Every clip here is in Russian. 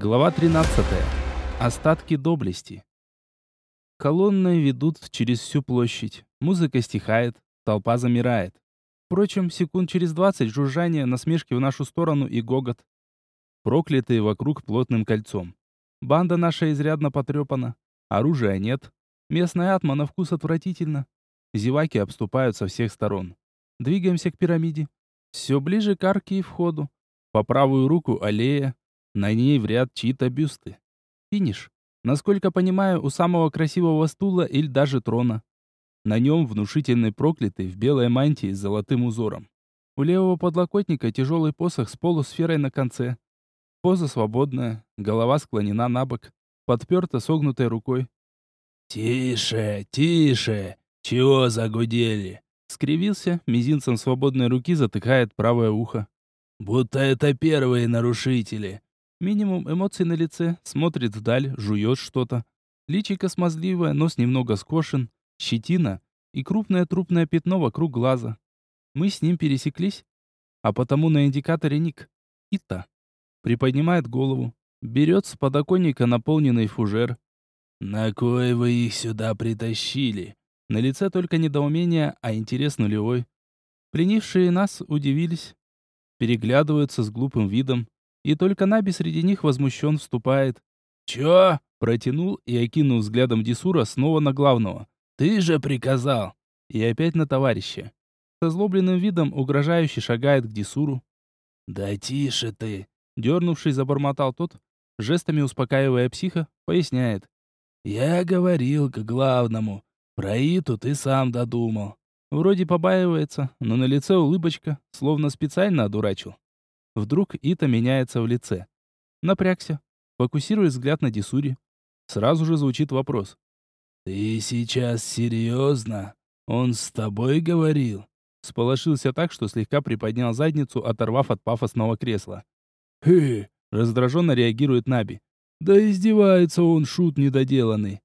Глава 13. Остатки доблести. Колонны ведут через всю площадь. Музыка стихает, толпа замирает. Впрочем, секунд через двадцать жужжание, насмешки в нашу сторону и гогот. Проклятые вокруг плотным кольцом. Банда наша изрядно потрепана. Оружия нет. Местная атма на вкус отвратительно. Зеваки обступают со всех сторон. Двигаемся к пирамиде. Все ближе к арке и входу. По правую руку аллея. На ней в ряд чьи-то бюсты. Финиш. Насколько понимаю, у самого красивого стула или даже трона. На нем внушительный проклятый в белой мантии с золотым узором. У левого подлокотника тяжелый посох с полусферой на конце. Поза свободная, голова склонена на бок, подперта согнутой рукой. «Тише, тише! Чего загудели?» Скривился, мизинцем свободной руки затыкает правое ухо. «Будто это первые нарушители». Минимум эмоций на лице, смотрит вдаль, жует что-то. Личико смазливое, нос немного скошен, щетина и крупное трупное пятно вокруг глаза. Мы с ним пересеклись, а потому на индикаторе ник. Ита. Приподнимает голову, берет с подоконника наполненный фужер. «На кой вы их сюда притащили?» На лице только недоумение, а интерес нулевой. Пленившие нас удивились, переглядываются с глупым видом, и только Наби среди них возмущен вступает. «Чё?» — протянул и окинул взглядом Дисура снова на главного. «Ты же приказал!» И опять на товарища. Со злобленным видом угрожающе шагает к Дисуру. «Да тише ты!» Дернувшись, забормотал тот, жестами успокаивая психа, поясняет. «Я говорил к главному. Про Иту ты сам додумал». Вроде побаивается, но на лице улыбочка, словно специально одурачил. Вдруг Ита меняется в лице. Напрягся, фокусирует взгляд на Дисури. Сразу же звучит вопрос. «Ты сейчас серьезно? Он с тобой говорил?» Сполошился так, что слегка приподнял задницу, оторвав от пафосного кресла. «Хы!» — раздраженно реагирует Наби. «Да издевается он, шут недоделанный!»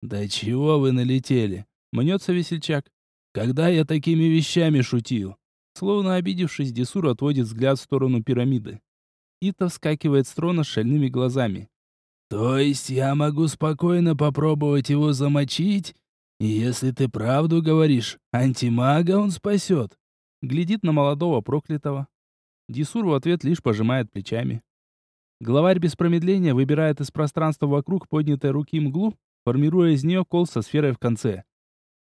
«Да чего вы налетели?» — мнется весельчак. Когда я такими вещами шутил? Словно обидевшись, Десур отводит взгляд в сторону пирамиды. Ита вскакивает с трона шальными глазами. То есть я могу спокойно попробовать его замочить? И если ты правду говоришь, антимага он спасет. Глядит на молодого проклятого. Дисур в ответ лишь пожимает плечами. Главарь без промедления выбирает из пространства вокруг поднятой руки мглу, формируя из нее кол со сферой в конце.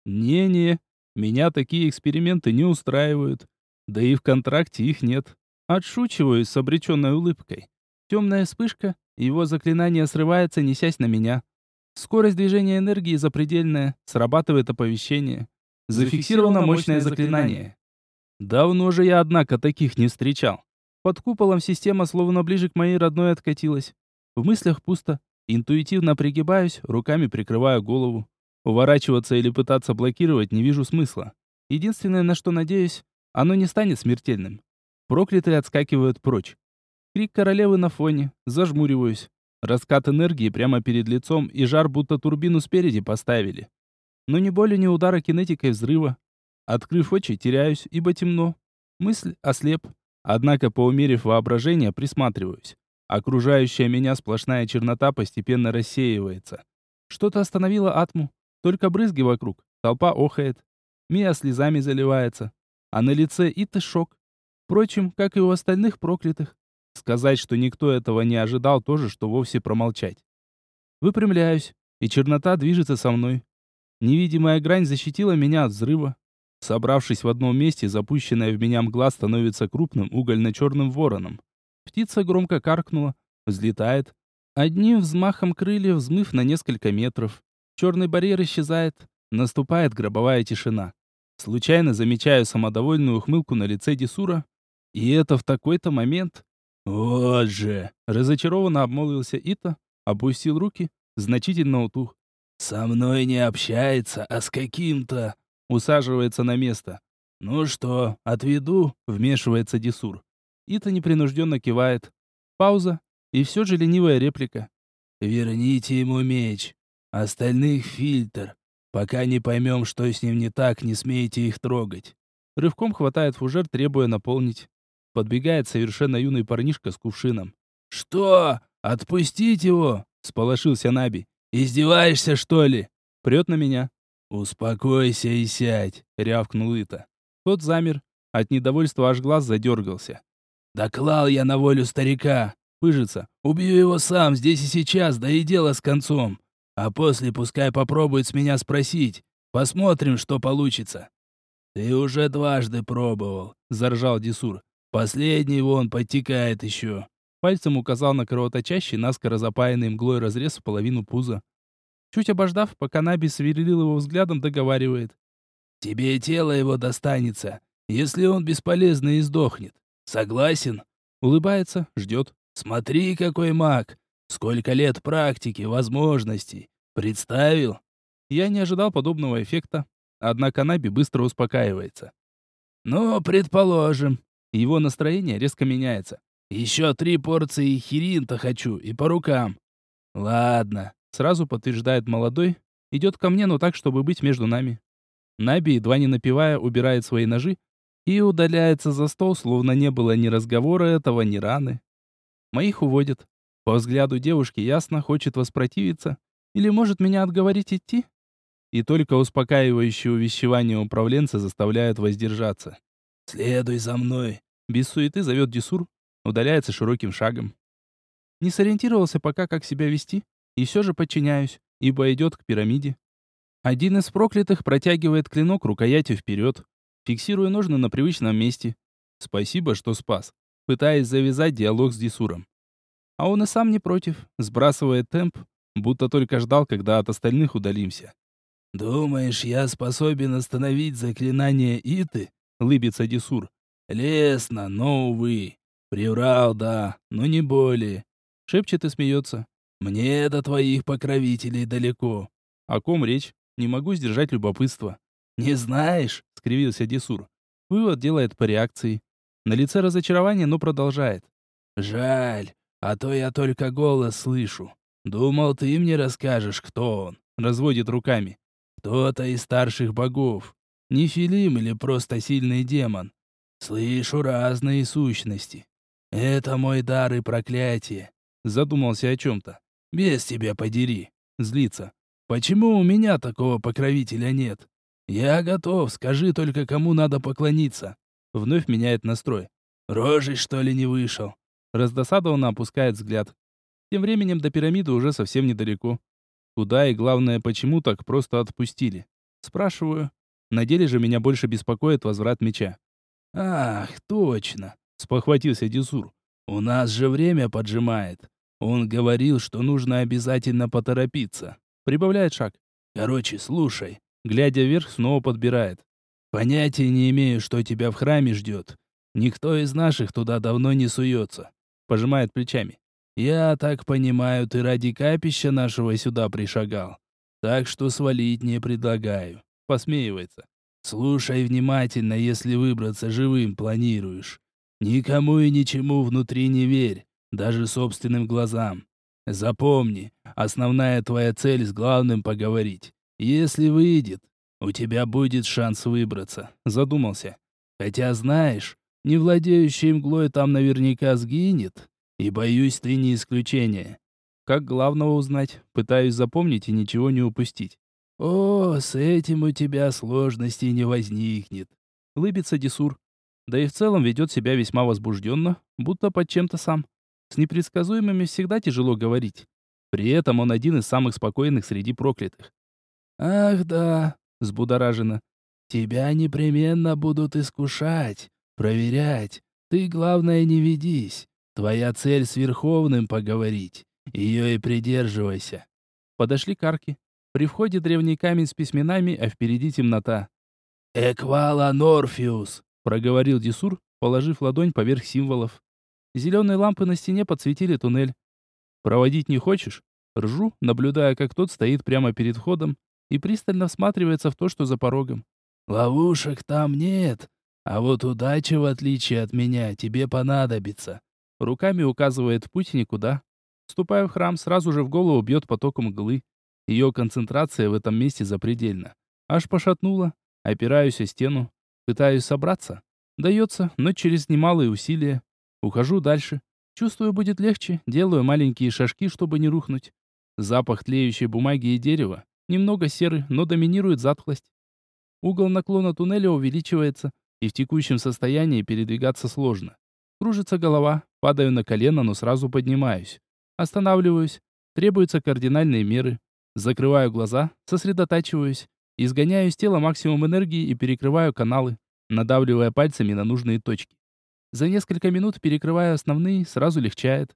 «Не-не, меня такие эксперименты не устраивают. Да и в контракте их нет. Отшучиваюсь с обреченной улыбкой. Темная вспышка, его заклинание срывается, несясь на меня. Скорость движения энергии запредельная, срабатывает оповещение. Зафиксировано мощное заклинание. Давно же я, однако, таких не встречал. Под куполом система словно ближе к моей родной откатилась. В мыслях пусто. Интуитивно пригибаюсь, руками прикрываю голову. Уворачиваться или пытаться блокировать не вижу смысла. Единственное, на что надеюсь, оно не станет смертельным. Проклятые отскакивают прочь. Крик королевы на фоне. Зажмуриваюсь. Раскат энергии прямо перед лицом и жар, будто турбину спереди поставили. Но ни боли, ни удара кинетикой взрыва. Открыв очи, теряюсь, ибо темно. Мысль ослеп. Однако, поумерив воображение, присматриваюсь. Окружающая меня сплошная чернота постепенно рассеивается. Что-то остановило атму. Только брызги вокруг. Толпа охает. Мия слезами заливается. А на лице Иты шок. Впрочем, как и у остальных проклятых. Сказать, что никто этого не ожидал, тоже, что вовсе промолчать. Выпрямляюсь, и чернота движется со мной. Невидимая грань защитила меня от взрыва. Собравшись в одном месте, запущенная в меня мгла становится крупным угольно-черным вороном. Птица громко каркнула, взлетает. Одним взмахом крыльев взмыв на несколько метров. Черный барьер исчезает, наступает гробовая тишина. Случайно замечаю самодовольную ухмылку на лице Дисура. И это в такой-то момент... «Вот же!» Разочарованно обмолвился Ита, опустил руки, значительно утух. «Со мной не общается, а с каким-то...» Усаживается на место. «Ну что, отведу?» Вмешивается Дисур. Ита непринужденно кивает. Пауза. И все же ленивая реплика. «Верните ему меч. Остальных фильтр. Пока не поймем, что с ним не так, не смейте их трогать». Рывком хватает фужер, требуя наполнить. Подбегает совершенно юный парнишка с кувшином. «Что?» Отпустить его!» — сполошился Наби. «Издеваешься, что ли?» Прет на меня. «Успокойся и сядь», — рявкнул Ита. Тот замер. От недовольства аж глаз задергался. «Доклал я на волю старика. Пыжится. Убью его сам, здесь и сейчас, да и дело с концом. А после пускай попробует с меня спросить. Посмотрим, что получится». «Ты уже дважды пробовал», — заржал Дисур. «Последний вон подтекает еще». Пальцем указал на кровоточащий, наскоро запаянный мглой разрез в половину пуза. Чуть обождав, пока Наби сверлил его взглядом, договаривает. «Тебе тело его достанется, если он бесполезно и сдохнет. Согласен?» Улыбается, ждет. «Смотри, какой маг! Сколько лет практики, возможностей! Представил?» Я не ожидал подобного эффекта, однако Наби быстро успокаивается. «Ну, предположим». Его настроение резко меняется. «Еще три порции хиринта хочу, и по рукам». «Ладно», Сразу подтверждает молодой, идет ко мне, но так, чтобы быть между нами. Наби, едва не напивая, убирает свои ножи и удаляется за стол, словно не было ни разговора этого, ни раны. Моих уводят. По взгляду девушки ясно, хочет воспротивиться или может меня отговорить идти. И только успокаивающее увещевание управленца заставляет воздержаться. «Следуй за мной!» Без суеты зовет Десур, удаляется широким шагом. Не сориентировался пока, как себя вести, и все же подчиняюсь, ибо идет к пирамиде. Один из проклятых протягивает клинок рукоятью вперед, фиксируя ножны на привычном месте. Спасибо, что спас, пытаясь завязать диалог с Дисуром. А он и сам не против, сбрасывает темп, будто только ждал, когда от остальных удалимся. «Думаешь, я способен остановить заклинание Иты?» — лыбится Дисур. «Лесно, но, увы. Приврал, да, но не более». Шепчет и смеется. Мне до твоих покровителей далеко. О ком речь? Не могу сдержать любопытство. Не знаешь? скривился Десур. Вывод делает по реакции. На лице разочарование, но продолжает. Жаль, а то я только голос слышу. Думал, ты мне расскажешь, кто он. Разводит руками. Кто-то из старших богов. Не Филим или просто сильный демон. Слышу разные сущности. Это мой дар и проклятие. Задумался о чем-то. Без тебя подери. Злится. Почему у меня такого покровителя нет? Я готов, скажи только, кому надо поклониться. Вновь меняет настрой. Рожей, что ли, не вышел? Раздосадованно опускает взгляд. Тем временем до пирамиды уже совсем недалеко. Куда и, главное, почему так просто отпустили? Спрашиваю. На деле же меня больше беспокоит возврат меча. «Ах, точно!» — спохватился Дюсур. «У нас же время поджимает. Он говорил, что нужно обязательно поторопиться. Прибавляет шаг. Короче, слушай. Глядя вверх, снова подбирает. Понятия не имею, что тебя в храме ждет. Никто из наших туда давно не суется. Пожимает плечами. Я так понимаю, ты ради капища нашего сюда пришагал. Так что свалить не предлагаю. Посмеивается. Слушай внимательно, если выбраться живым планируешь. Никому и ничему внутри не верь даже собственным глазам. Запомни, основная твоя цель с главным поговорить. Если выйдет, у тебя будет шанс выбраться. Задумался. Хотя знаешь, не владеющий мглой там наверняка сгинет. И боюсь, ты не исключение. Как главного узнать? Пытаюсь запомнить и ничего не упустить. О, с этим у тебя сложностей не возникнет. Лыбится Десур. Да и в целом ведет себя весьма возбужденно, будто под чем-то сам. С непредсказуемыми всегда тяжело говорить. При этом он один из самых спокойных среди проклятых. «Ах да», — взбудоражена. «Тебя непременно будут искушать, проверять. Ты, главное, не ведись. Твоя цель с Верховным поговорить. Ее и придерживайся». Подошли к арке. При входе древний камень с письменами, а впереди темнота. «Эквала Норфиус», — проговорил Дисур, положив ладонь поверх символов. Зеленые лампы на стене подсветили туннель. «Проводить не хочешь?» Ржу, наблюдая, как тот стоит прямо перед входом и пристально всматривается в то, что за порогом. «Ловушек там нет, а вот удача, в отличие от меня, тебе понадобится». Руками указывает путь никуда. Ступая в храм, сразу же в голову бьет потоком мглы. Ее концентрация в этом месте запредельна. Аж пошатнула. Опираюсь о стену. Пытаюсь собраться. Дается, но через немалые усилия. Ухожу дальше. Чувствую, будет легче, делаю маленькие шажки, чтобы не рухнуть. Запах тлеющей бумаги и дерева. Немного серый, но доминирует затхлость. Угол наклона туннеля увеличивается, и в текущем состоянии передвигаться сложно. Кружится голова, падаю на колено, но сразу поднимаюсь. Останавливаюсь. Требуются кардинальные меры. Закрываю глаза, сосредотачиваюсь, изгоняю из тела максимум энергии и перекрываю каналы, надавливая пальцами на нужные точки. За несколько минут перекрываю основные, сразу легчает.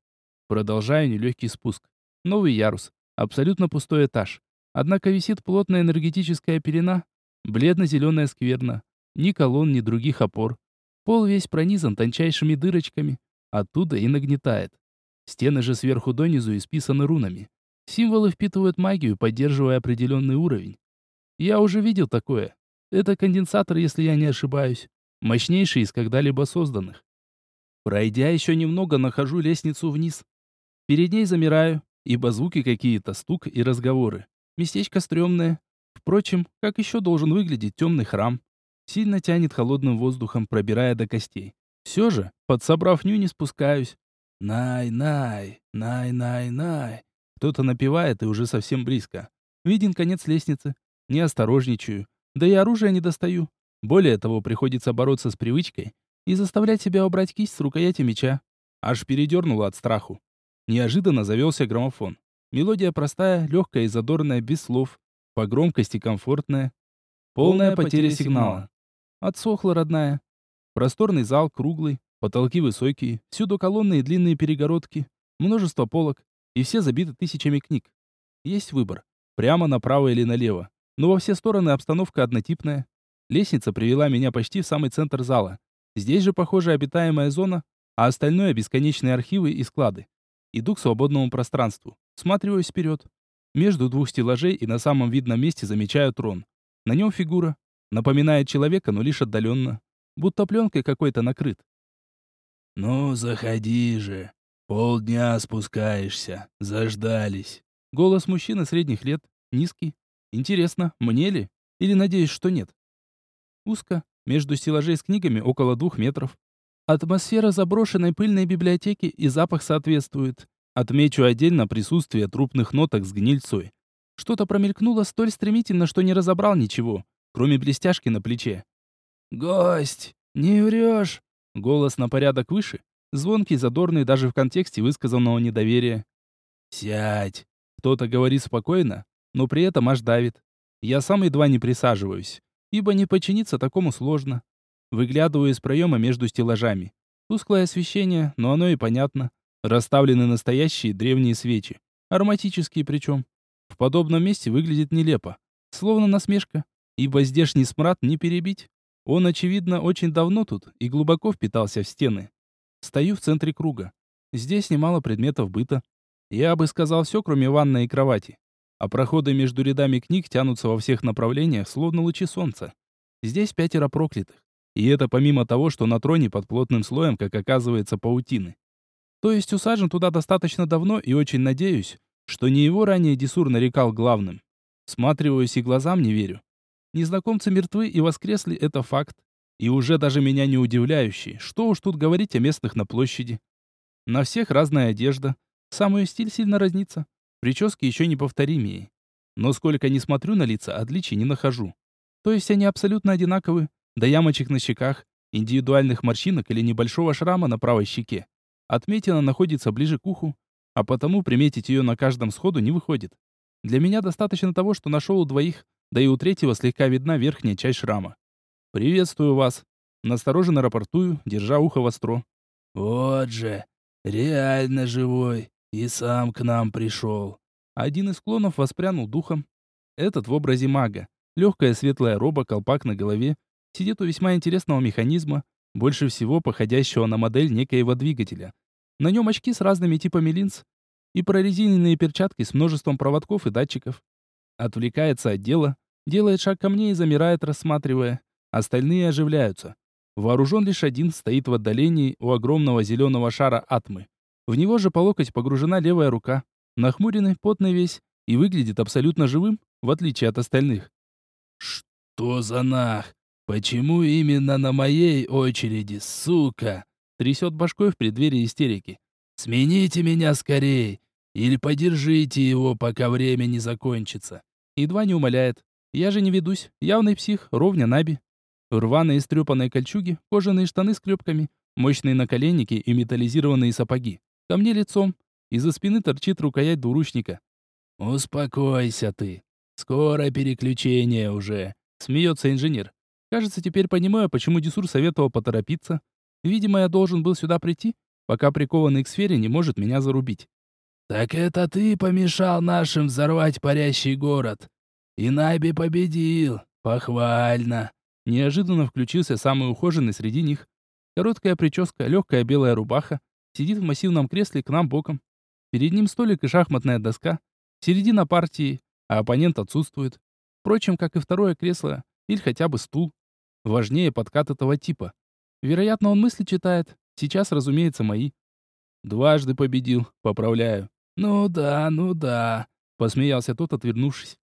Продолжаю нелегкий спуск. Новый ярус. Абсолютно пустой этаж. Однако висит плотная энергетическая пелена, бледно-зеленая скверна. Ни колонн, ни других опор. Пол весь пронизан тончайшими дырочками. Оттуда и нагнетает. Стены же сверху донизу исписаны рунами. Символы впитывают магию, поддерживая определенный уровень. Я уже видел такое. Это конденсатор, если я не ошибаюсь. Мощнейший из когда-либо созданных. Пройдя еще немного, нахожу лестницу вниз. Перед ней замираю, ибо звуки какие-то, стук и разговоры. Местечко стрёмное. Впрочем, как еще должен выглядеть темный храм? Сильно тянет холодным воздухом, пробирая до костей. Все же, подсобрав ню, не спускаюсь. Най-най, най-най-най. Кто-то напевает и уже совсем близко. Виден конец лестницы. Не осторожничаю. Да и оружие не достаю. Более того, приходится бороться с привычкой и заставлять себя убрать кисть с рукояти меча. Аж передернуло от страху. Неожиданно завелся граммофон. Мелодия простая, легкая и задорная, без слов. По громкости комфортная. Полная потеря сигнала. Отсохла, родная. Просторный зал, круглый, потолки высокие, всюду колонны и длинные перегородки, множество полок, и все забиты тысячами книг. Есть выбор. Прямо направо или налево. Но во все стороны обстановка однотипная. Лестница привела меня почти в самый центр зала. Здесь же, похоже, обитаемая зона, а остальное — бесконечные архивы и склады. Иду к свободному пространству. Сматриваюсь вперед. Между двух стеллажей и на самом видном месте замечаю трон. На нем фигура. Напоминает человека, но лишь отдаленно. Будто пленкой какой-то накрыт. «Ну, заходи же. Полдня спускаешься. Заждались». Голос мужчины средних лет, низкий. Интересно, мне ли? Или надеюсь, что нет? Узко, между стеллажей с книгами около двух метров. Атмосфера заброшенной пыльной библиотеки и запах соответствует. Отмечу отдельно присутствие трупных ноток с гнильцой. Что-то промелькнуло столь стремительно, что не разобрал ничего, кроме блестяшки на плече. «Гость, не врешь!» Голос на порядок выше, звонкий, задорный даже в контексте высказанного недоверия. «Сядь!» Кто-то говорит спокойно, но при этом аж давит. Я сам едва не присаживаюсь, ибо не подчиниться такому сложно. Выглядываю из проема между стеллажами. Тусклое освещение, но оно и понятно. Расставлены настоящие древние свечи. Ароматические причем. В подобном месте выглядит нелепо. Словно насмешка. Ибо здешний смрад не перебить. Он, очевидно, очень давно тут и глубоко впитался в стены. Стою в центре круга. Здесь немало предметов быта. Я бы сказал все, кроме ванной и кровати. А проходы между рядами книг тянутся во всех направлениях, словно лучи солнца. Здесь пятеро проклятых. И это помимо того, что на троне под плотным слоем, как оказывается, паутины. То есть усажен туда достаточно давно и очень надеюсь, что не его ранее Десур нарекал главным. Сматриваюсь и глазам не верю. Незнакомцы мертвы и воскресли, это факт. И уже даже меня не удивляющий. Что уж тут говорить о местных на площади. На всех разная одежда. Самый стиль сильно разнится. Прически еще неповторимее. Но сколько не смотрю на лица, отличий не нахожу. То есть они абсолютно одинаковы, до ямочек на щеках, индивидуальных морщинок или небольшого шрама на правой щеке. Отметина находится ближе к уху, а потому приметить ее на каждом сходу не выходит. Для меня достаточно того, что нашел у двоих, да и у третьего слегка видна верхняя часть шрама. «Приветствую вас!» Настороженно рапортую, держа ухо востро. «Вот же! Реально живой! И сам к нам пришел!» Один из клонов воспрянул духом. Этот в образе мага. Легкая светлая роба, колпак на голове, сидит у весьма интересного механизма, больше всего походящего на модель некоего двигателя. На нем очки с разными типами линз и прорезиненные перчатки с множеством проводков и датчиков. Отвлекается от дела, делает шаг ко мне и замирает, рассматривая. Остальные оживляются. Вооружен лишь один, стоит в отдалении у огромного зеленого шара атмы. В него же по локоть погружена левая рука. Нахмуренный, потный весь, и выглядит абсолютно живым, в отличие от остальных. «Что за нах? «Почему именно на моей очереди, сука?» Трясет башкой в преддверии истерики. Смените меня скорей, или подержите его, пока время не закончится. Едва не умоляет. Я же не ведусь. Явный псих, ровня Наби. Рваные стрёпанные кольчуги, кожаные штаны с клепками, мощные наколенники и металлизированные сапоги. Ко мне лицом. Из-за спины торчит рукоять двуручника. «Успокойся ты. Скоро переключение уже», — смеется инженер. Кажется, теперь понимаю, почему Десур советовал поторопиться. Видимо, я должен был сюда прийти, пока прикованный к сфере не может меня зарубить. «Так это ты помешал нашим взорвать парящий город. И Наби победил. Похвально!» Неожиданно включился самый ухоженный среди них. Короткая прическа, легкая белая рубаха. Сидит в массивном кресле к нам боком. Перед ним столик и шахматная доска. Середина партии, а оппонент отсутствует. Впрочем, как и второе кресло, или хотя бы стул. Важнее подкат этого типа. Вероятно, он мысли читает. Сейчас, разумеется, мои. Дважды победил, поправляю. «Ну да, ну да», — посмеялся тот, отвернувшись.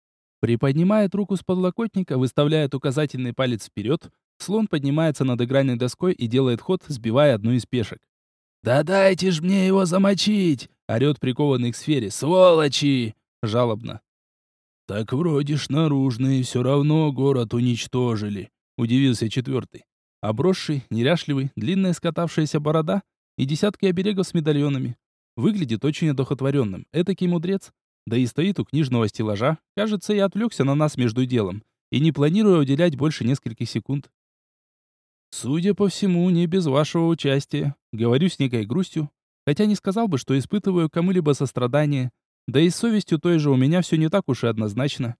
Приподнимает руку с подлокотника, выставляет указательный палец вперед, слон поднимается над игральной доской и делает ход, сбивая одну из пешек. «Да дайте ж мне его замочить!» — орёт прикованный к сфере. «Сволочи!» — жалобно. «Так вроде ж наружные все равно город уничтожили», — удивился четвертый. Обросший, неряшливый, длинная скатавшаяся борода и десятки оберегов с медальонами. Выглядит очень одухотворенным. Этакий мудрец. Да и стоит у книжного стеллажа. Кажется, я отвлекся на нас между делом. И не планирую уделять больше нескольких секунд. Судя по всему, не без вашего участия. Говорю с некой грустью. Хотя не сказал бы, что испытываю кому-либо сострадание. Да и с совестью той же у меня все не так уж и однозначно.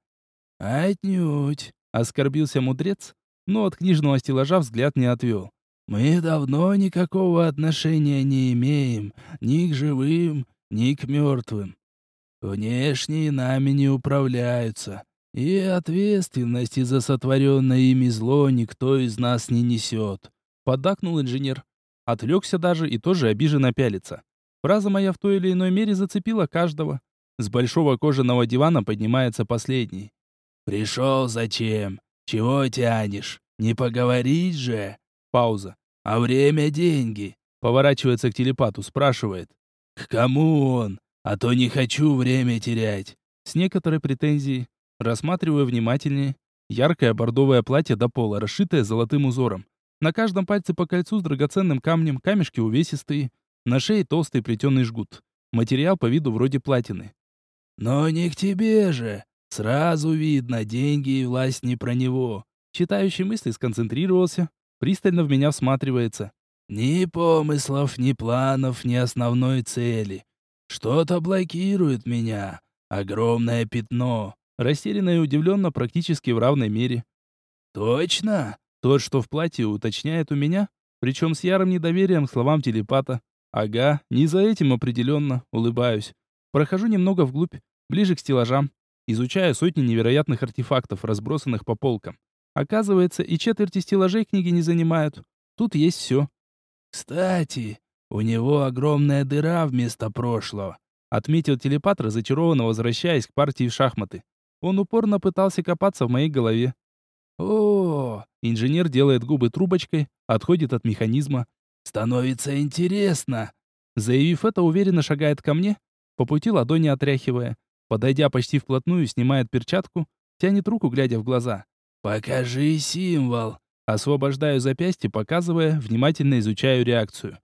«Отнюдь», — оскорбился мудрец, но от книжного стеллажа взгляд не отвел. Мы давно никакого отношения не имеем ни к живым, ни к мертвым. Внешние нами не управляются, и ответственности за сотворенное ими зло никто из нас не несет. Поддакнул инженер. Отвлекся даже и тоже обиженно пялится. Фраза моя в той или иной мере зацепила каждого. С большого кожаного дивана поднимается последний. «Пришел зачем? Чего тянешь? Не поговорить же?» Пауза. «А время — деньги», — поворачивается к телепату, спрашивает. «К кому он? А то не хочу время терять». С некоторой претензией. Рассматриваю внимательнее. Яркое бордовое платье до пола, расшитое золотым узором. На каждом пальце по кольцу с драгоценным камнем, камешки увесистые. На шее толстый плетеный жгут. Материал по виду вроде платины. «Но не к тебе же. Сразу видно, деньги и власть не про него». Читающий мысли сконцентрировался, пристально в меня всматривается. «Ни помыслов, ни планов, ни основной цели. Что-то блокирует меня. Огромное пятно». Растерянно и удивленно практически в равной мере. «Точно?» Тот, что в платье, уточняет у меня, причем с ярым недоверием к словам телепата. «Ага, не за этим определенно», улыбаюсь. Прохожу немного вглубь, ближе к стеллажам, изучая сотни невероятных артефактов, разбросанных по полкам. Оказывается, и четверти стеллажей книги не занимают. Тут есть все. «Кстати, у него огромная дыра вместо прошлого», отметил телепат, разочарованно возвращаясь к партии в шахматы. Он упорно пытался копаться в моей голове. О, инженер делает губы трубочкой, отходит от механизма. Становится интересно. Заявив это, уверенно шагает ко мне, по пути ладони отряхивая. Подойдя почти вплотную, снимает перчатку, тянет руку, глядя в глаза. «Покажи символ!» Освобождаю запястье, показывая, внимательно изучаю реакцию.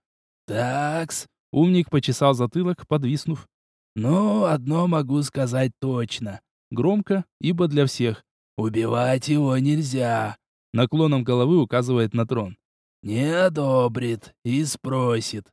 «Такс!» Умник почесал затылок, подвиснув. «Ну, одно могу сказать точно. Громко, ибо для всех. Убивать его нельзя!» Наклоном головы указывает на трон. «Не одобрит и спросит».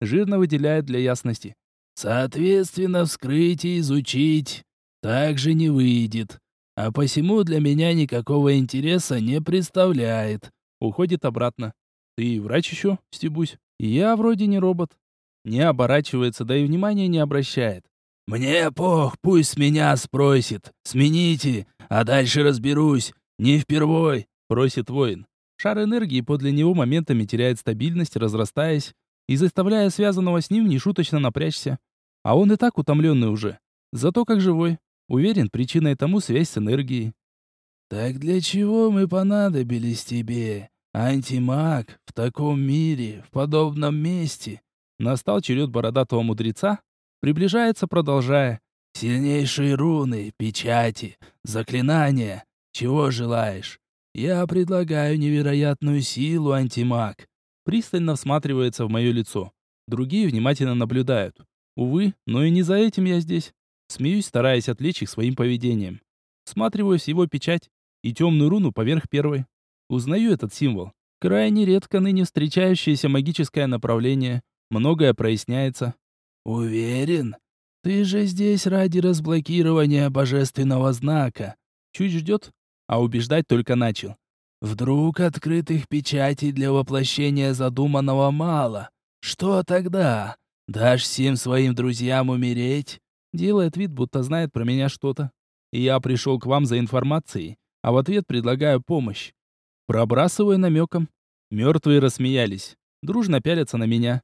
Жирно выделяет для ясности. «Соответственно, вскрыть и изучить также не выйдет а посему для меня никакого интереса не представляет. Уходит обратно. Ты врач еще, стебусь? Я вроде не робот. Не оборачивается, да и внимания не обращает. Мне пох, пусть меня спросит. Смените, а дальше разберусь. Не впервой, просит воин. Шар энергии подле него моментами теряет стабильность, разрастаясь, и заставляя связанного с ним нешуточно напрячься. А он и так утомленный уже. Зато как живой. Уверен, причиной тому связь с энергией. «Так для чего мы понадобились тебе, антимаг, в таком мире, в подобном месте?» Настал черед бородатого мудреца, приближается, продолжая. «Сильнейшие руны, печати, заклинания. Чего желаешь? Я предлагаю невероятную силу, антимаг». Пристально всматривается в мое лицо. Другие внимательно наблюдают. Увы, но и не за этим я здесь. Смеюсь, стараясь отвлечь их своим поведением. Всматриваюсь его печать и темную руну поверх первой. Узнаю этот символ. Крайне редко ныне встречающееся магическое направление. Многое проясняется. «Уверен? Ты же здесь ради разблокирования божественного знака». Чуть ждет, а убеждать только начал. «Вдруг открытых печатей для воплощения задуманного мало? Что тогда? Дашь всем своим друзьям умереть?» Делает вид, будто знает про меня что-то. Я пришел к вам за информацией, а в ответ предлагаю помощь. Пробрасываю намеком. Мертвые рассмеялись. Дружно пялятся на меня.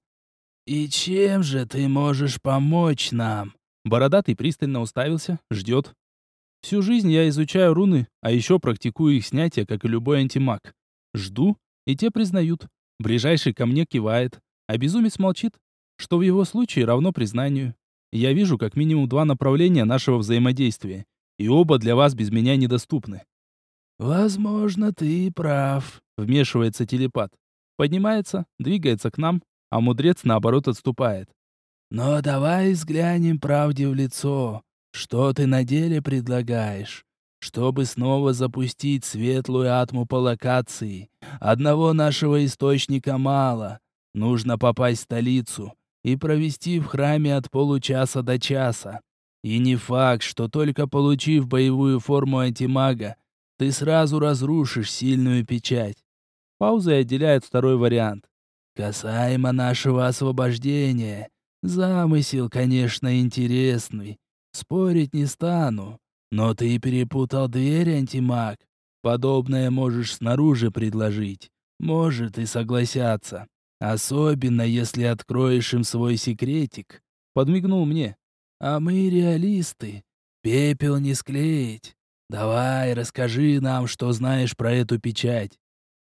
«И чем же ты можешь помочь нам?» Бородатый пристально уставился, ждет. Всю жизнь я изучаю руны, а еще практикую их снятие, как и любой антимаг. Жду, и те признают. Ближайший ко мне кивает, а безумец молчит, что в его случае равно признанию. Я вижу как минимум два направления нашего взаимодействия, и оба для вас без меня недоступны. «Возможно, ты прав», — вмешивается телепат. Поднимается, двигается к нам, а мудрец, наоборот, отступает. «Но давай взглянем правде в лицо. Что ты на деле предлагаешь? Чтобы снова запустить светлую атму по локации. Одного нашего источника мало. Нужно попасть в столицу и провести в храме от получаса до часа. И не факт, что только получив боевую форму антимага, ты сразу разрушишь сильную печать. Пауза отделяет второй вариант. Касаемо нашего освобождения, замысел, конечно, интересный. Спорить не стану. Но ты перепутал дверь, антимаг. Подобное можешь снаружи предложить. Может и согласятся. Особенно, если откроешь им свой секретик. Подмигнул мне. А мы реалисты. Пепел не склеить. Давай, расскажи нам, что знаешь про эту печать.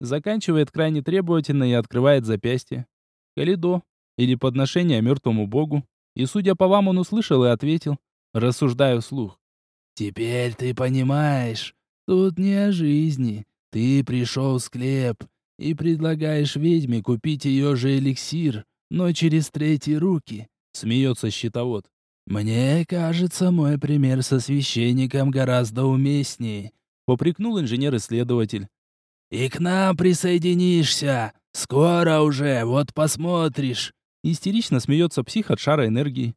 Заканчивает крайне требовательно и открывает запястье. Калидо. Или подношение мертвому богу. И, судя по вам, он услышал и ответил. Рассуждаю вслух. Теперь ты понимаешь, тут не о жизни. Ты пришел в склеп, и предлагаешь ведьме купить ее же эликсир, но через третьи руки», — смеется щитовод. «Мне кажется, мой пример со священником гораздо уместнее», — попрекнул инженер-исследователь. «И к нам присоединишься! Скоро уже, вот посмотришь!» Истерично смеется псих от шара энергии.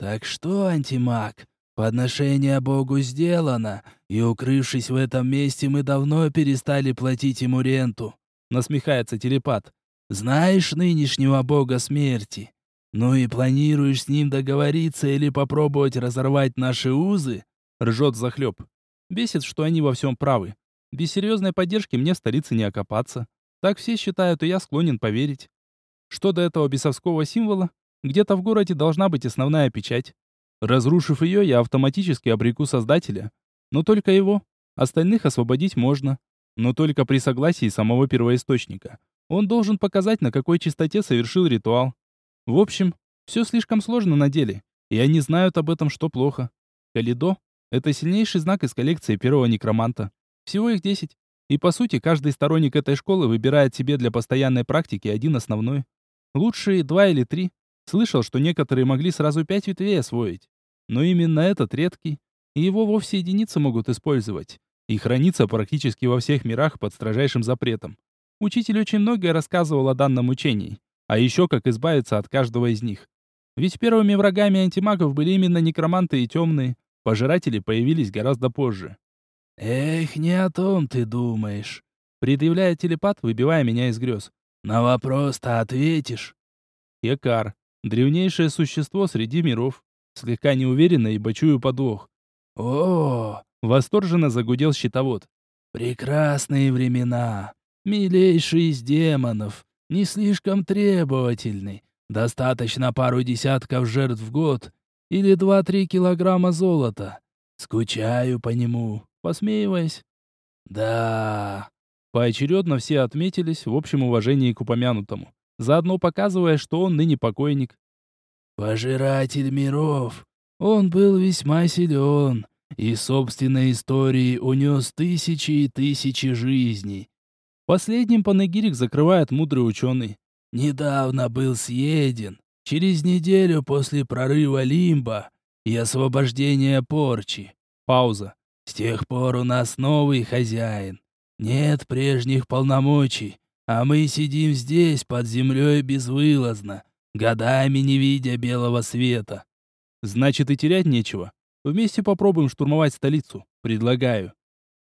«Так что, антимаг, подношение Богу сделано, и, укрывшись в этом месте, мы давно перестали платить ему ренту насмехается телепат. Знаешь нынешнего бога смерти? Ну и планируешь с ним договориться или попробовать разорвать наши узы? Ржет захлеб. Бесит, что они во всем правы. Без серьезной поддержки мне в столице не окопаться. Так все считают, и я склонен поверить. Что до этого бесовского символа, где-то в городе должна быть основная печать. Разрушив ее, я автоматически обреку Создателя. Но только его. Остальных освободить можно но только при согласии самого первоисточника. Он должен показать, на какой частоте совершил ритуал. В общем, все слишком сложно на деле, и они знают об этом, что плохо. Калидо — это сильнейший знак из коллекции первого некроманта. Всего их 10. И по сути, каждый сторонник этой школы выбирает себе для постоянной практики один основной. Лучшие два или три. Слышал, что некоторые могли сразу пять ветвей освоить. Но именно этот редкий, и его вовсе единицы могут использовать и хранится практически во всех мирах под строжайшим запретом. Учитель очень многое рассказывал о данном учении, а еще как избавиться от каждого из них. Ведь первыми врагами антимагов были именно некроманты и темные, пожиратели появились гораздо позже. «Эх, не о том ты думаешь», — предъявляет телепат, выбивая меня из грез. «На вопрос-то ответишь». Хекар, древнейшее существо среди миров, слегка неуверенно и бочую подвох. «О, Восторженно загудел щитовод. «Прекрасные времена! Милейший из демонов! Не слишком требовательный. Достаточно пару десятков жертв в год или два-три килограмма золота. Скучаю по нему, посмеиваясь. Да. Поочередно все отметились в общем уважении к упомянутому. заодно показывая, что он ныне покойник. «Пожиратель миров. Он был весьма силен, и собственной истории унес тысячи и тысячи жизней. Последним панегирик закрывает мудрый ученый. Недавно был съеден, через неделю после прорыва Лимба и освобождения порчи. Пауза. С тех пор у нас новый хозяин. Нет прежних полномочий, а мы сидим здесь под землей безвылазно, годами не видя белого света. Значит, и терять нечего. Вместе попробуем штурмовать столицу. Предлагаю.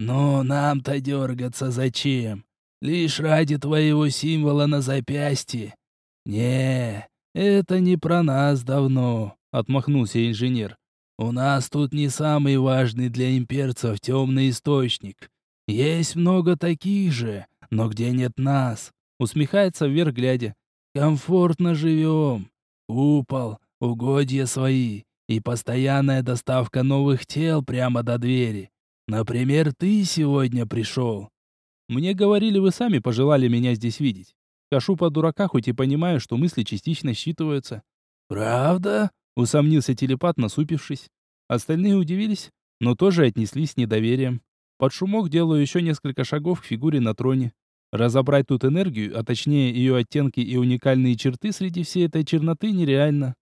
Но нам-то дергаться зачем? Лишь ради твоего символа на запястье. Не, это не про нас давно, отмахнулся инженер. У нас тут не самый важный для имперцев темный источник. Есть много таких же, но где нет нас. Усмехается вверх глядя. Комфортно живем. Купол, угодья свои и постоянная доставка новых тел прямо до двери. Например, ты сегодня пришел. Мне говорили, вы сами пожелали меня здесь видеть. Кашу по дурака, хоть и понимаю, что мысли частично считываются. Правда? Усомнился телепат, насупившись. Остальные удивились, но тоже отнеслись с недоверием. Под шумок делаю еще несколько шагов к фигуре на троне. Разобрать тут энергию, а точнее ее оттенки и уникальные черты среди всей этой черноты нереально.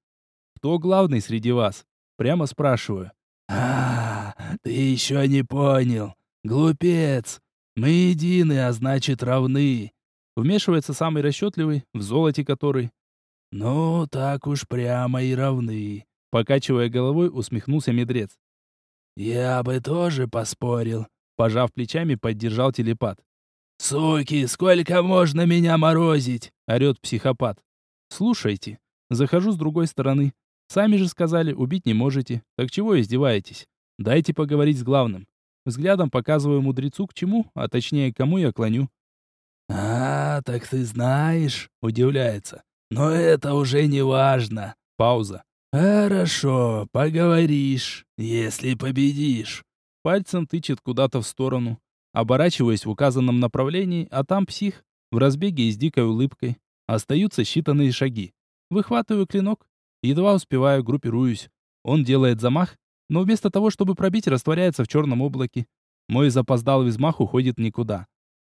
Кто главный среди вас? Прямо спрашиваю. А, ты еще не понял. Глупец. Мы едины, а значит равны. Вмешивается самый расчетливый, в золоте который. Ну, так уж прямо и равны. Покачивая головой, усмехнулся медрец. Я бы тоже поспорил. Пожав плечами, поддержал телепат. «Суки, сколько можно меня морозить?» — орёт психопат. «Слушайте, захожу с другой стороны. Сами же сказали, убить не можете. Так чего издеваетесь? Дайте поговорить с главным. Взглядом показываю мудрецу, к чему, а точнее, кому я клоню. «А, так ты знаешь», — удивляется. «Но это уже не важно». Пауза. «Хорошо, поговоришь, если победишь». Пальцем тычет куда-то в сторону. Оборачиваясь в указанном направлении, а там псих, в разбеге и с дикой улыбкой. Остаются считанные шаги. Выхватываю клинок, Едва успеваю, группируюсь. Он делает замах, но вместо того, чтобы пробить, растворяется в черном облаке. Мой запоздалый взмах уходит никуда.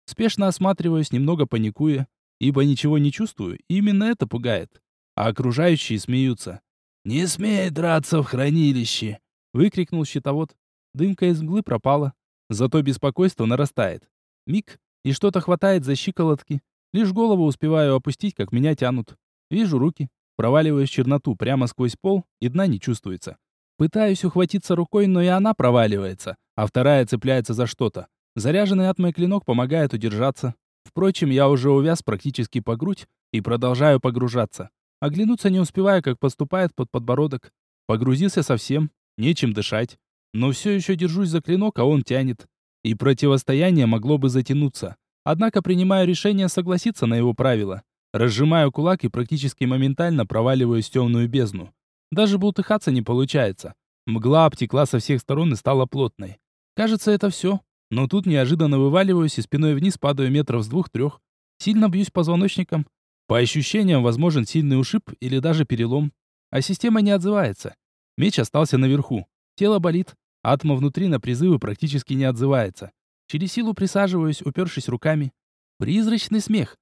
Спешно осматриваюсь, немного паникуя, ибо ничего не чувствую, и именно это пугает. А окружающие смеются. «Не смей драться в хранилище!» — выкрикнул щитовод. Дымка из мглы пропала, зато беспокойство нарастает. Миг, и что-то хватает за щиколотки. Лишь голову успеваю опустить, как меня тянут. Вижу руки, Проваливаюсь в черноту прямо сквозь пол, и дна не чувствуется. Пытаюсь ухватиться рукой, но и она проваливается, а вторая цепляется за что-то. Заряженный атмой клинок помогает удержаться. Впрочем, я уже увяз практически по грудь и продолжаю погружаться. Оглянуться не успеваю, как поступает под подбородок. Погрузился совсем, нечем дышать. Но все еще держусь за клинок, а он тянет. И противостояние могло бы затянуться. Однако принимаю решение согласиться на его правила. Разжимаю кулак и практически моментально проваливаюсь в темную бездну. Даже бултыхаться не получается. Мгла обтекла со всех сторон и стала плотной. Кажется, это все. Но тут неожиданно вываливаюсь и спиной вниз падаю метров с двух-трех. Сильно бьюсь позвоночником. По ощущениям, возможен сильный ушиб или даже перелом. А система не отзывается. Меч остался наверху. Тело болит. Атма внутри на призывы практически не отзывается. Через силу присаживаюсь, упершись руками. Призрачный смех.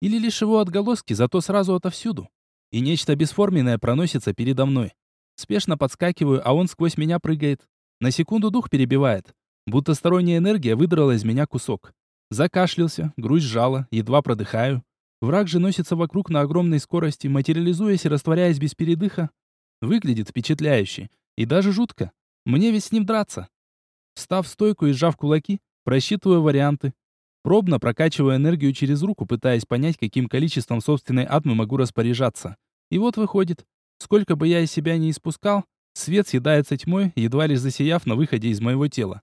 Или лишь его отголоски, зато сразу отовсюду. И нечто бесформенное проносится передо мной. Спешно подскакиваю, а он сквозь меня прыгает. На секунду дух перебивает. Будто сторонняя энергия выдрала из меня кусок. Закашлялся, грудь сжала, едва продыхаю. Враг же носится вокруг на огромной скорости, материализуясь и растворяясь без передыха. Выглядит впечатляюще. И даже жутко. Мне ведь с ним драться. Став стойку и сжав кулаки, просчитываю варианты. Пробно прокачиваю энергию через руку, пытаясь понять, каким количеством собственной атмы могу распоряжаться. И вот выходит, сколько бы я из себя не испускал, свет съедается тьмой, едва лишь засияв на выходе из моего тела.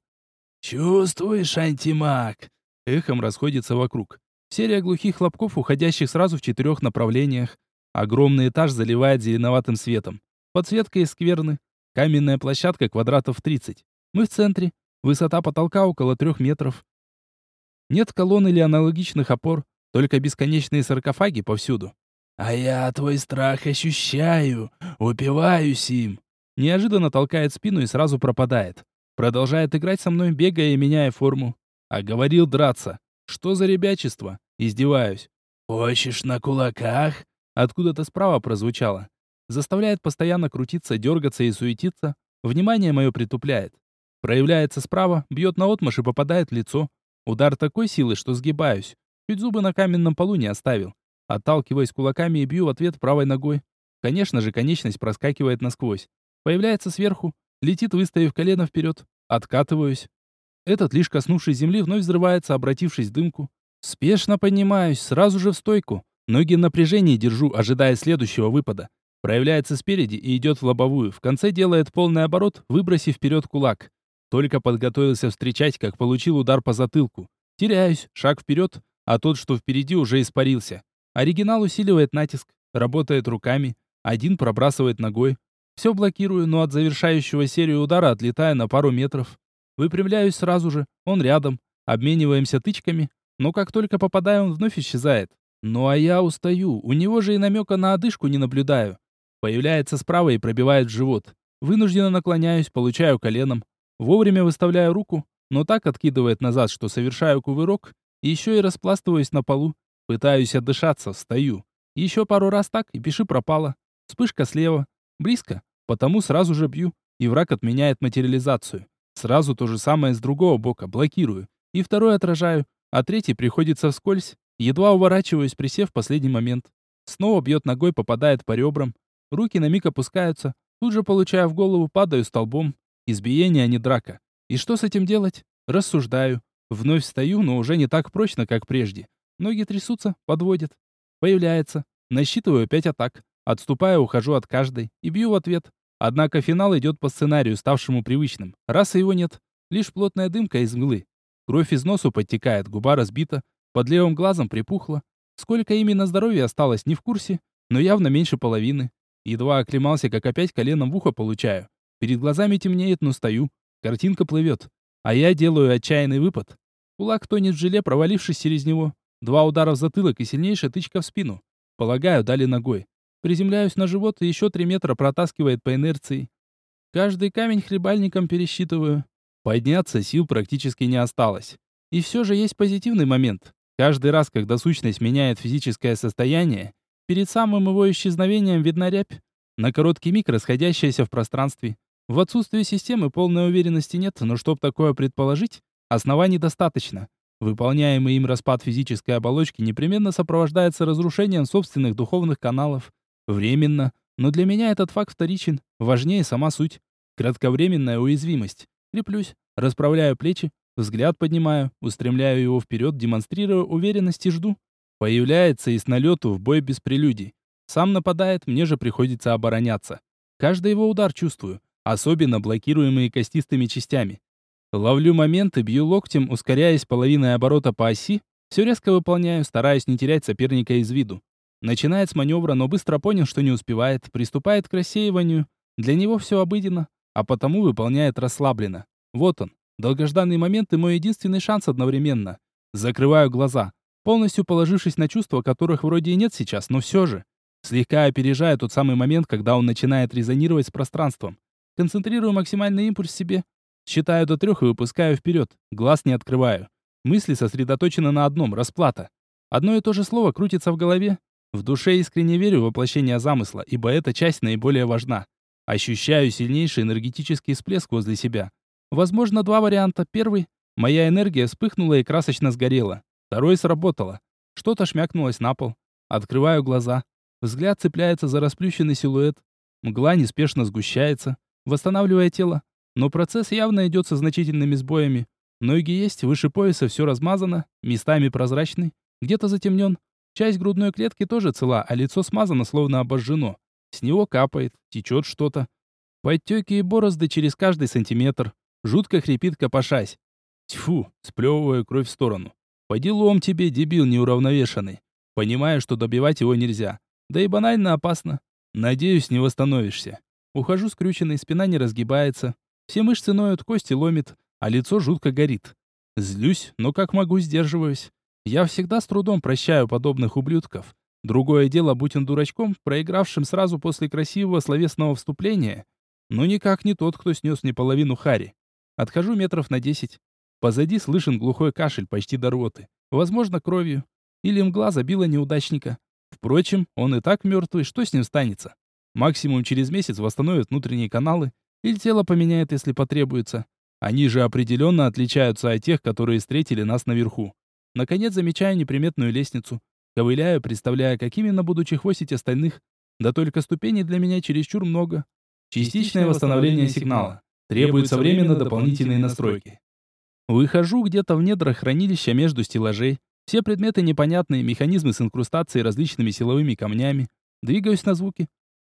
«Чувствуешь, антимаг?» Эхом расходится вокруг. Серия глухих хлопков, уходящих сразу в четырех направлениях. Огромный этаж заливает зеленоватым светом. Подсветка из скверны. Каменная площадка квадратов 30. Мы в центре. Высота потолка около трех метров. Нет колонн или аналогичных опор, только бесконечные саркофаги повсюду. А я твой страх ощущаю, упиваюсь им. Неожиданно толкает спину и сразу пропадает. Продолжает играть со мной, бегая и меняя форму. А говорил драться. Что за ребячество? Издеваюсь. «Хочешь на кулаках?» Откуда-то справа прозвучало. Заставляет постоянно крутиться, дергаться и суетиться. Внимание мое притупляет. Проявляется справа, бьет наотмашь и попадает в лицо. Удар такой силы, что сгибаюсь. Чуть зубы на каменном полу не оставил. Отталкиваясь кулаками и бью в ответ правой ногой. Конечно же, конечность проскакивает насквозь. Появляется сверху, летит, выставив колено вперед. Откатываюсь. Этот, лишь коснувшись земли, вновь взрывается, обратившись в дымку. Спешно поднимаюсь, сразу же в стойку. Ноги в напряжении держу, ожидая следующего выпада. Проявляется спереди и идет в лобовую. В конце делает полный оборот, выбросив вперед кулак. Только подготовился встречать, как получил удар по затылку. Теряюсь, шаг вперед, а тот, что впереди, уже испарился. Оригинал усиливает натиск, работает руками, один пробрасывает ногой. Все блокирую, но от завершающего серию удара отлетаю на пару метров. Выпрямляюсь сразу же, он рядом. Обмениваемся тычками, но как только попадаю, он вновь исчезает. Ну а я устаю, у него же и намека на одышку не наблюдаю. Появляется справа и пробивает живот. Вынужденно наклоняюсь, получаю коленом. Вовремя выставляю руку, но так откидывает назад, что совершаю кувырок, еще и распластываюсь на полу. Пытаюсь отдышаться, встаю. Еще пару раз так, и пиши пропало. Вспышка слева. Близко, потому сразу же бью, и враг отменяет материализацию. Сразу то же самое с другого бока, блокирую. И второй отражаю, а третий приходится вскользь. Едва уворачиваюсь, присев в последний момент. Снова бьет ногой, попадает по ребрам. Руки на миг опускаются. Тут же, получая в голову, падаю столбом. Избиение, а не драка. И что с этим делать? Рассуждаю. Вновь встаю, но уже не так прочно, как прежде. Ноги трясутся, подводят. Появляется. Насчитываю пять атак. Отступая, ухожу от каждой и бью в ответ. Однако финал идет по сценарию, ставшему привычным. Раз его нет, лишь плотная дымка из мглы. Кровь из носу подтекает, губа разбита, под левым глазом припухло. Сколько именно здоровья осталось, не в курсе, но явно меньше половины. Едва оклемался, как опять коленом в ухо получаю. Перед глазами темнеет, но стою. Картинка плывет. А я делаю отчаянный выпад. Кулак тонет в желе, провалившись через него. Два удара в затылок и сильнейшая тычка в спину. Полагаю, дали ногой. Приземляюсь на живот и еще три метра протаскивает по инерции. Каждый камень хлебальником пересчитываю. Подняться сил практически не осталось. И все же есть позитивный момент. Каждый раз, когда сущность меняет физическое состояние, перед самым его исчезновением видна рябь, на короткий миг расходящаяся в пространстве. В отсутствии системы полной уверенности нет, но чтоб такое предположить, оснований достаточно. Выполняемый им распад физической оболочки непременно сопровождается разрушением собственных духовных каналов. Временно, но для меня этот факт вторичен, важнее сама суть. Кратковременная уязвимость. Креплюсь, расправляю плечи, взгляд поднимаю, устремляю его вперед, демонстрируя уверенность и жду. Появляется и с налету в бой без прелюдий. Сам нападает, мне же приходится обороняться. Каждый его удар чувствую, особенно блокируемые костистыми частями. Ловлю момент и бью локтем, ускоряясь половиной оборота по оси. Все резко выполняю, стараясь не терять соперника из виду. Начинает с маневра, но быстро понял, что не успевает, приступает к рассеиванию. Для него все обыденно, а потому выполняет расслабленно. Вот он, долгожданный момент и мой единственный шанс одновременно. Закрываю глаза, полностью положившись на чувства, которых вроде и нет сейчас, но все же. Слегка опережая тот самый момент, когда он начинает резонировать с пространством. Концентрирую максимальный импульс себе, Считаю до трех и выпускаю вперед. Глаз не открываю. Мысли сосредоточены на одном — расплата. Одно и то же слово крутится в голове. В душе искренне верю в воплощение замысла, ибо эта часть наиболее важна. Ощущаю сильнейший энергетический всплеск возле себя. Возможно, два варианта. Первый — моя энергия вспыхнула и красочно сгорела. Второй — сработало. Что-то шмякнулось на пол. Открываю глаза. Взгляд цепляется за расплющенный силуэт. Мгла неспешно сгущается, восстанавливая тело. Но процесс явно идет со значительными сбоями. Ноги есть, выше пояса все размазано, местами прозрачный, где-то затемнен. Часть грудной клетки тоже цела, а лицо смазано, словно обожжено. С него капает, течет что-то. Подтеки и борозды через каждый сантиметр. Жутко хрипит, копошась. Тьфу, сплевываю кровь в сторону. По делам тебе, дебил неуравновешенный. Понимаю, что добивать его нельзя. Да и банально опасно. Надеюсь, не восстановишься. Ухожу скрюченный, спина не разгибается. Все мышцы ноют, кости ломит, а лицо жутко горит. Злюсь, но как могу, сдерживаюсь. Я всегда с трудом прощаю подобных ублюдков. Другое дело, будь он дурачком, проигравшим сразу после красивого словесного вступления, но никак не тот, кто снес мне половину хари. Отхожу метров на десять. Позади слышен глухой кашель почти до рвоты. Возможно, кровью. Или мгла забила неудачника. Впрочем, он и так мертвый, что с ним станется? Максимум через месяц восстановят внутренние каналы, или тело поменяет, если потребуется. Они же определенно отличаются от тех, которые встретили нас наверху. Наконец замечаю неприметную лестницу. Ковыляю, представляя, как именно буду чехвостить остальных. Да только ступеней для меня чересчур много. Частичное восстановление сигнала. Требуется время на дополнительные настройки. Выхожу где-то в недрах хранилища между стеллажей. Все предметы непонятные, механизмы с инкрустацией различными силовыми камнями. Двигаюсь на звуки.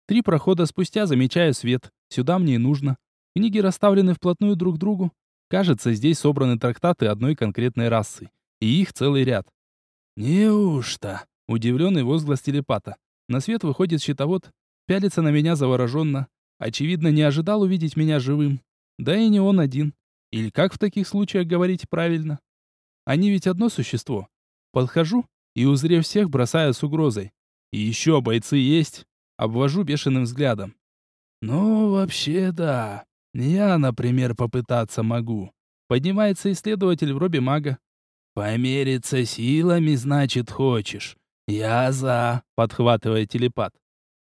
Три прохода спустя замечаю свет. Сюда мне и нужно. Книги расставлены вплотную друг к другу. Кажется, здесь собраны трактаты одной конкретной расы. И их целый ряд. «Неужто?» — удивленный возглас телепата. На свет выходит щитовод, пялится на меня завороженно. Очевидно, не ожидал увидеть меня живым. Да и не он один. Или как в таких случаях говорить правильно? Они ведь одно существо. Подхожу и, узрев всех, бросаю с угрозой. И еще бойцы есть. Обвожу бешеным взглядом. Ну, вообще да. Я, например, попытаться могу. Поднимается исследователь в робе мага. Помериться силами, значит, хочешь. Я за, подхватывает телепат.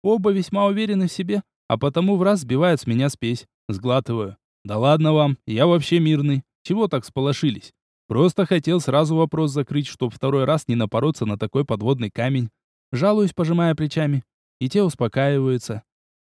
Оба весьма уверены в себе, а потому в раз сбивают с меня спесь. Сглатываю. Да ладно вам, я вообще мирный. Чего так сполошились? Просто хотел сразу вопрос закрыть, чтоб второй раз не напороться на такой подводный камень. Жалуюсь, пожимая плечами. И те успокаиваются.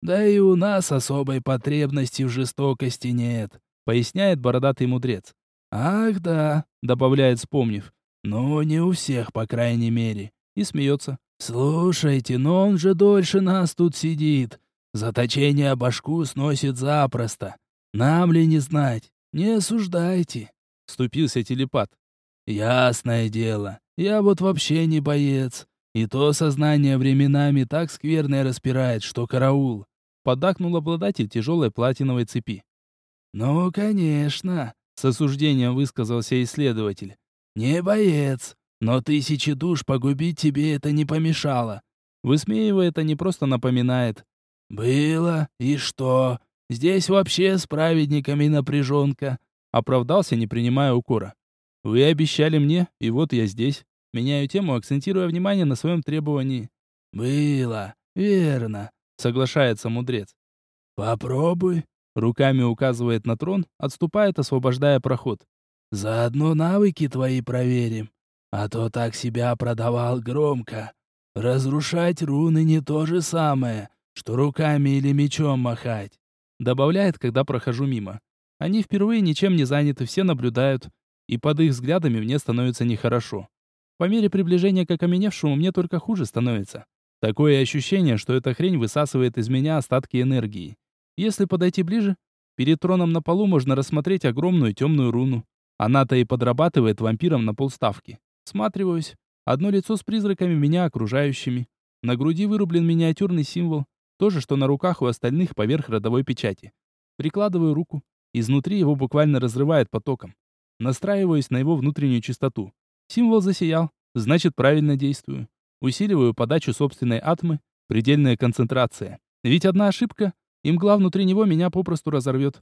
Да и у нас особой потребности в жестокости нет, поясняет бородатый мудрец. Ах да, добавляет, вспомнив. Но не у всех, по крайней мере. И смеется. Слушайте, но он же дольше нас тут сидит. Заточение башку сносит запросто. Нам ли не знать? Не осуждайте. Вступился телепат. Ясное дело, я вот вообще не боец. И то сознание временами так скверное распирает, что караул. Подакнул обладатель тяжелой платиновой цепи. Ну, конечно, с осуждением высказался исследователь. Не боец, но тысячи душ погубить тебе это не помешало. Высмеивая это не просто напоминает. «Было, и что? Здесь вообще с праведниками напряженка», — оправдался, не принимая укора. «Вы обещали мне, и вот я здесь». Меняю тему, акцентируя внимание на своем требовании. «Было, верно», — соглашается мудрец. «Попробуй», — руками указывает на трон, отступает, освобождая проход. «Заодно навыки твои проверим, а то так себя продавал громко. Разрушать руны не то же самое, что руками или мечом махать. Добавляет, когда прохожу мимо. Они впервые ничем не заняты, все наблюдают, и под их взглядами мне становится нехорошо. По мере приближения к окаменевшему мне только хуже становится. Такое ощущение, что эта хрень высасывает из меня остатки энергии. Если подойти ближе, перед троном на полу можно рассмотреть огромную темную руну. Она-то и подрабатывает вампиром на полставки. Сматриваюсь. Одно лицо с призраками меня окружающими. На груди вырублен миниатюрный символ, то же, что на руках у остальных поверх родовой печати. Прикладываю руку. Изнутри его буквально разрывает потоком. Настраиваюсь на его внутреннюю чистоту. Символ засиял. Значит, правильно действую. Усиливаю подачу собственной атмы. Предельная концентрация. Ведь одна ошибка, и мгла внутри него меня попросту разорвет.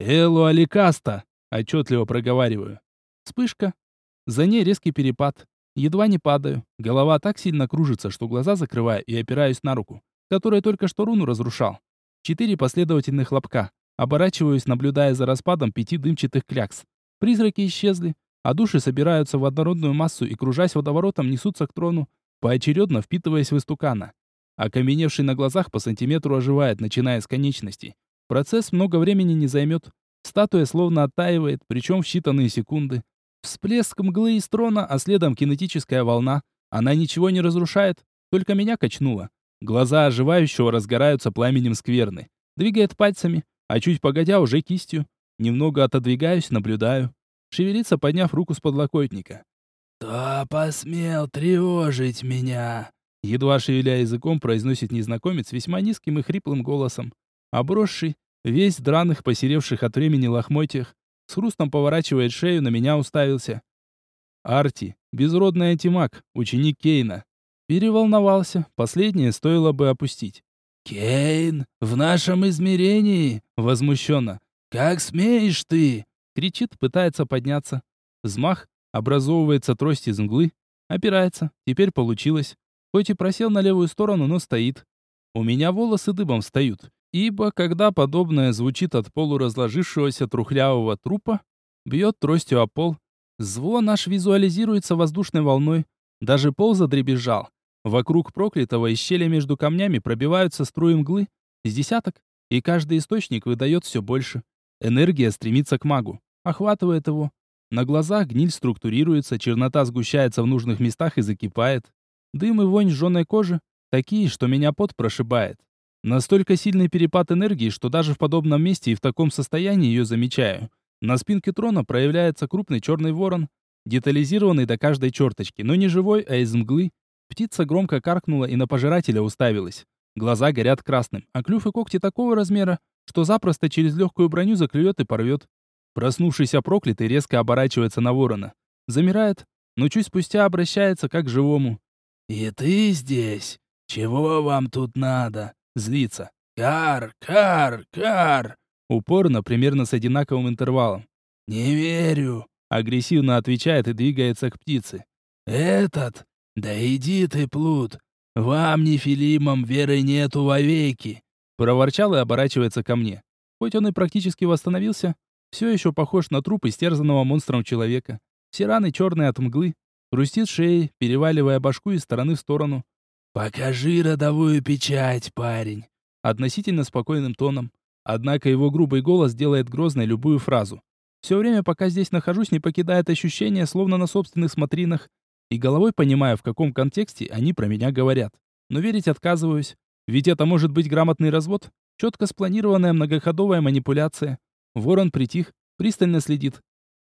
«Элу Аликаста!» — отчетливо проговариваю. Вспышка. За ней резкий перепад. Едва не падаю. Голова так сильно кружится, что глаза закрываю и опираюсь на руку который только что руну разрушал. Четыре последовательных хлопка. Оборачиваюсь, наблюдая за распадом пяти дымчатых клякс. Призраки исчезли, а души собираются в однородную массу и, кружась водоворотом, несутся к трону, поочередно впитываясь в истукана. Окаменевший на глазах по сантиметру оживает, начиная с конечностей. Процесс много времени не займет. Статуя словно оттаивает, причем в считанные секунды. Всплеск мглы из трона, а следом кинетическая волна. Она ничего не разрушает, только меня качнуло. Глаза оживающего разгораются пламенем скверны. Двигает пальцами, а чуть погодя уже кистью. Немного отодвигаюсь, наблюдаю. Шевелится, подняв руку с подлокотника. «Кто посмел тревожить меня?» Едва шевеля языком, произносит незнакомец весьма низким и хриплым голосом. Обросший, весь драных, посеревших от времени лохмотьях, с хрустом поворачивает шею, на меня уставился. Арти, безродный антимаг, ученик Кейна. Переволновался. Последнее стоило бы опустить. «Кейн, в нашем измерении!» Возмущенно. «Как смеешь ты?» Кричит, пытается подняться. Взмах, образовывается трость из мглы. Опирается. Теперь получилось. Хоть и просел на левую сторону, но стоит. У меня волосы дыбом встают. Ибо, когда подобное звучит от полуразложившегося трухлявого трупа, бьет тростью о пол, звон аж визуализируется воздушной волной. Даже пол задребезжал. Вокруг проклятого из щели между камнями пробиваются струи мглы, с десяток, и каждый источник выдает все больше. Энергия стремится к магу, охватывает его. На глазах гниль структурируется, чернота сгущается в нужных местах и закипает. Дым и вонь сжженной кожи такие, что меня пот прошибает. Настолько сильный перепад энергии, что даже в подобном месте и в таком состоянии ее замечаю. На спинке трона проявляется крупный черный ворон, детализированный до каждой черточки, но не живой, а из мглы, Птица громко каркнула и на пожирателя уставилась. Глаза горят красным, а клюв и когти такого размера, что запросто через легкую броню заклюет и порвет. Проснувшийся проклятый резко оборачивается на ворона. Замирает, но чуть спустя обращается как к живому. «И ты здесь? Чего вам тут надо?» Злится. «Кар, кар, кар!» Упорно, примерно с одинаковым интервалом. «Не верю!» Агрессивно отвечает и двигается к птице. «Этот «Да иди ты, плут! Вам, не Филимам, веры нету вовеки!» Проворчал и оборачивается ко мне. Хоть он и практически восстановился, все еще похож на труп истерзанного монстром человека. Все раны черные от мглы. Хрустит шеей, переваливая башку из стороны в сторону. «Покажи родовую печать, парень!» Относительно спокойным тоном. Однако его грубый голос делает грозной любую фразу. Все время, пока здесь нахожусь, не покидает ощущение, словно на собственных смотринах, и головой понимаю, в каком контексте они про меня говорят. Но верить отказываюсь. Ведь это может быть грамотный развод, четко спланированная многоходовая манипуляция. Ворон притих, пристально следит.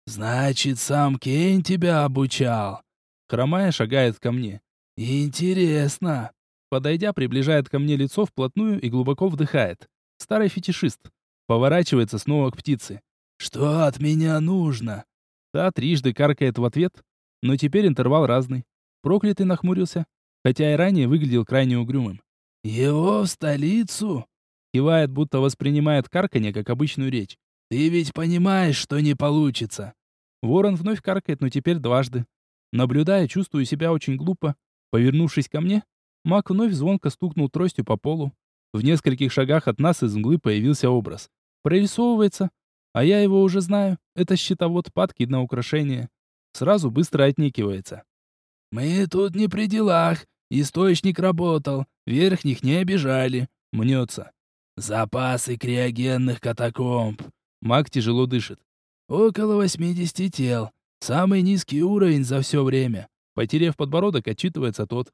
«Значит, сам Кейн тебя обучал?» Хромая шагает ко мне. «Интересно». Подойдя, приближает ко мне лицо вплотную и глубоко вдыхает. Старый фетишист. Поворачивается снова к птице. «Что от меня нужно?» Та трижды каркает в ответ, но теперь интервал разный. Проклятый нахмурился, хотя и ранее выглядел крайне угрюмым. «Его в столицу?» Кивает, будто воспринимает карканье как обычную речь. «Ты ведь понимаешь, что не получится!» Ворон вновь каркает, но теперь дважды. Наблюдая, чувствую себя очень глупо. Повернувшись ко мне, маг вновь звонко стукнул тростью по полу. В нескольких шагах от нас из мглы появился образ. Прорисовывается. А я его уже знаю. Это щитовод падки на украшение сразу быстро отникивается. «Мы тут не при делах. Источник работал. Верхних не обижали». Мнется. «Запасы криогенных катакомб». Маг тяжело дышит. «Около 80 тел. Самый низкий уровень за все время». Потерев подбородок, отчитывается тот.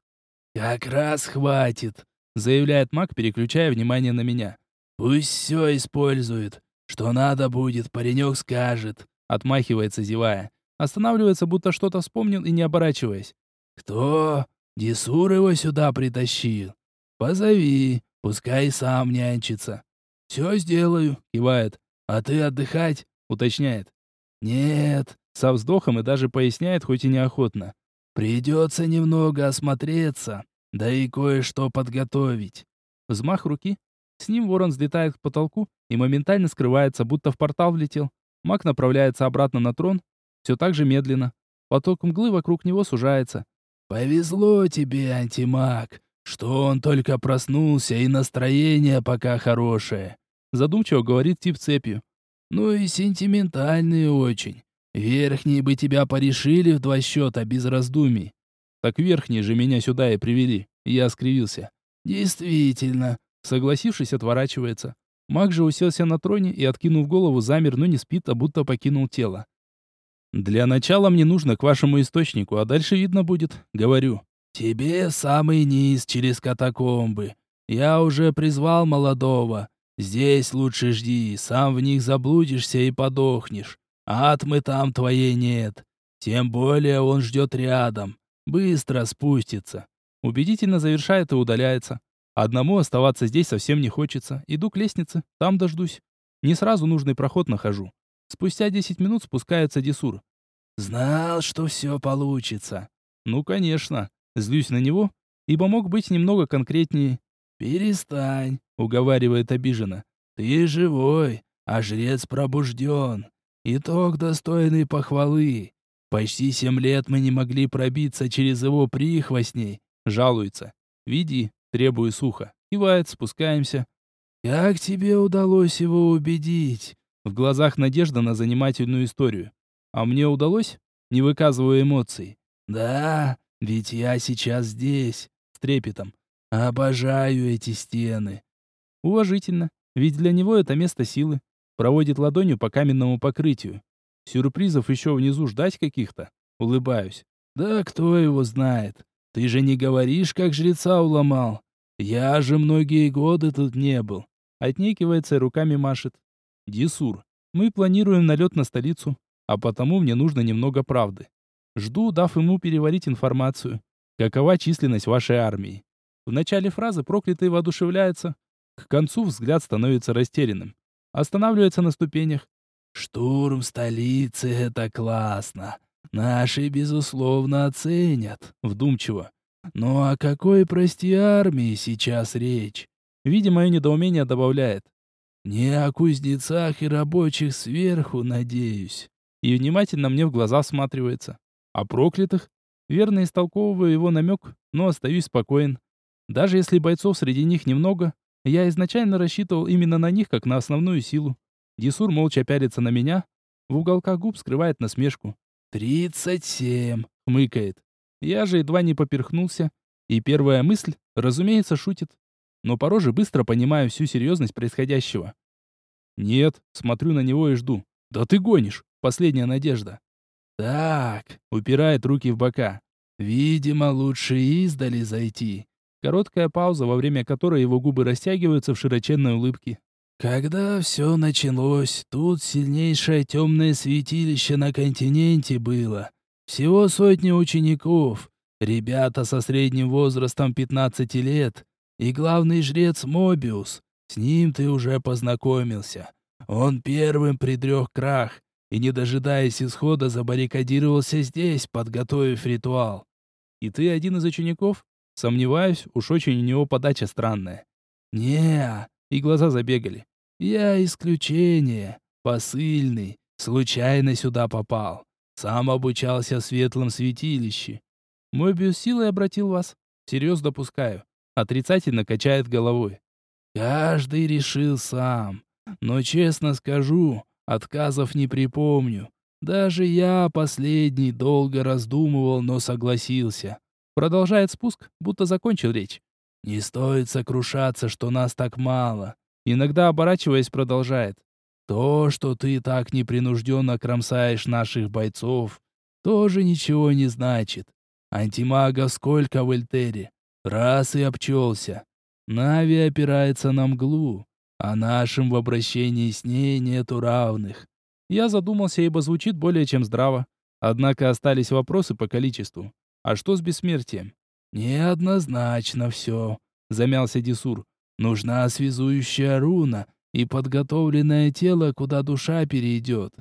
«Как раз хватит», — заявляет маг, переключая внимание на меня. «Пусть все использует. Что надо будет, паренек скажет», — отмахивается, зевая. Останавливается, будто что-то вспомнил и не оборачиваясь. «Кто? Десур его сюда притащил? Позови, пускай сам нянчится». «Все сделаю», — кивает. «А ты отдыхать?» — уточняет. «Нет», — со вздохом и даже поясняет, хоть и неохотно. «Придется немного осмотреться, да и кое-что подготовить». Взмах руки. С ним ворон взлетает к потолку и моментально скрывается, будто в портал влетел. Маг направляется обратно на трон, все так же медленно. Поток мглы вокруг него сужается. «Повезло тебе, антимаг, что он только проснулся, и настроение пока хорошее», задумчиво говорит тип цепью. «Ну и сентиментальный очень. Верхние бы тебя порешили в два счета без раздумий». «Так верхние же меня сюда и привели». Я скривился. «Действительно». Согласившись, отворачивается. Маг же уселся на троне и, откинув голову, замер, но не спит, а будто покинул тело. Для начала мне нужно к вашему источнику, а дальше видно будет, говорю. Тебе самый низ через катакомбы. Я уже призвал молодого. Здесь лучше жди, сам в них заблудишься и подохнешь. Атмы там твоей нет. Тем более он ждет рядом. Быстро спустится. Убедительно завершает и удаляется. Одному оставаться здесь совсем не хочется. Иду к лестнице, там дождусь. Не сразу нужный проход нахожу. Спустя 10 минут спускается Десур. «Знал, что все получится». «Ну, конечно». Злюсь на него, ибо мог быть немного конкретнее. «Перестань», — уговаривает обиженно. «Ты живой, а жрец пробужден. Итог достойный похвалы. Почти семь лет мы не могли пробиться через его прихвостней», — жалуется. «Веди», — требую сухо. Кивает, спускаемся. «Как тебе удалось его убедить?» В глазах надежда на занимательную историю. А мне удалось? Не выказываю эмоций. «Да, ведь я сейчас здесь», — с трепетом. «Обожаю эти стены». Уважительно, ведь для него это место силы. Проводит ладонью по каменному покрытию. Сюрпризов еще внизу ждать каких-то? Улыбаюсь. «Да кто его знает? Ты же не говоришь, как жреца уломал. Я же многие годы тут не был». Отнекивается и руками машет. Дисур. Мы планируем налет на столицу, а потому мне нужно немного правды. Жду, дав ему переварить информацию. Какова численность вашей армии? В начале фразы проклятый воодушевляется. К концу взгляд становится растерянным. Останавливается на ступенях. «Штурм столицы — это классно. Наши, безусловно, оценят». Вдумчиво. «Ну о какой, прости, армии сейчас речь?» Видимо, мое недоумение добавляет. Не о кузнецах и рабочих сверху, надеюсь. И внимательно мне в глаза всматривается. О проклятых? Верно истолковываю его намек, но остаюсь спокоен. Даже если бойцов среди них немного, я изначально рассчитывал именно на них, как на основную силу. Дисур молча пялится на меня, в уголках губ скрывает насмешку. «Тридцать семь», — хмыкает. Я же едва не поперхнулся, и первая мысль, разумеется, шутит но по роже быстро понимаю всю серьезность происходящего. Нет, смотрю на него и жду. Да ты гонишь, последняя надежда. Так, упирает руки в бока. Видимо, лучше издали зайти. Короткая пауза, во время которой его губы растягиваются в широченной улыбке. Когда все началось, тут сильнейшее темное святилище на континенте было. Всего сотни учеников. Ребята со средним возрастом 15 лет. И главный жрец Мобиус. С ним ты уже познакомился. Он первым предрек крах и, не дожидаясь исхода, забаррикадировался здесь, подготовив ритуал. И ты один из учеников? Сомневаюсь, уж очень у него подача странная. не и глаза забегали. Я исключение, посыльный, случайно сюда попал. Сам обучался в светлом святилище. Мобиус силой обратил вас? Серьезно допускаю. Отрицательно качает головой. Каждый решил сам. Но честно скажу, отказов не припомню. Даже я последний долго раздумывал, но согласился. Продолжает спуск, будто закончил речь. Не стоит сокрушаться, что нас так мало. Иногда оборачиваясь, продолжает. То, что ты так непринужденно кромсаешь наших бойцов, тоже ничего не значит. Антимагов сколько в Эльтере? Раз и обчелся. Нави опирается на мглу, а нашим в обращении с ней нету равных. Я задумался, ибо звучит более чем здраво. Однако остались вопросы по количеству. А что с бессмертием? Неоднозначно все, замялся Дисур. Нужна связующая руна и подготовленное тело, куда душа перейдет.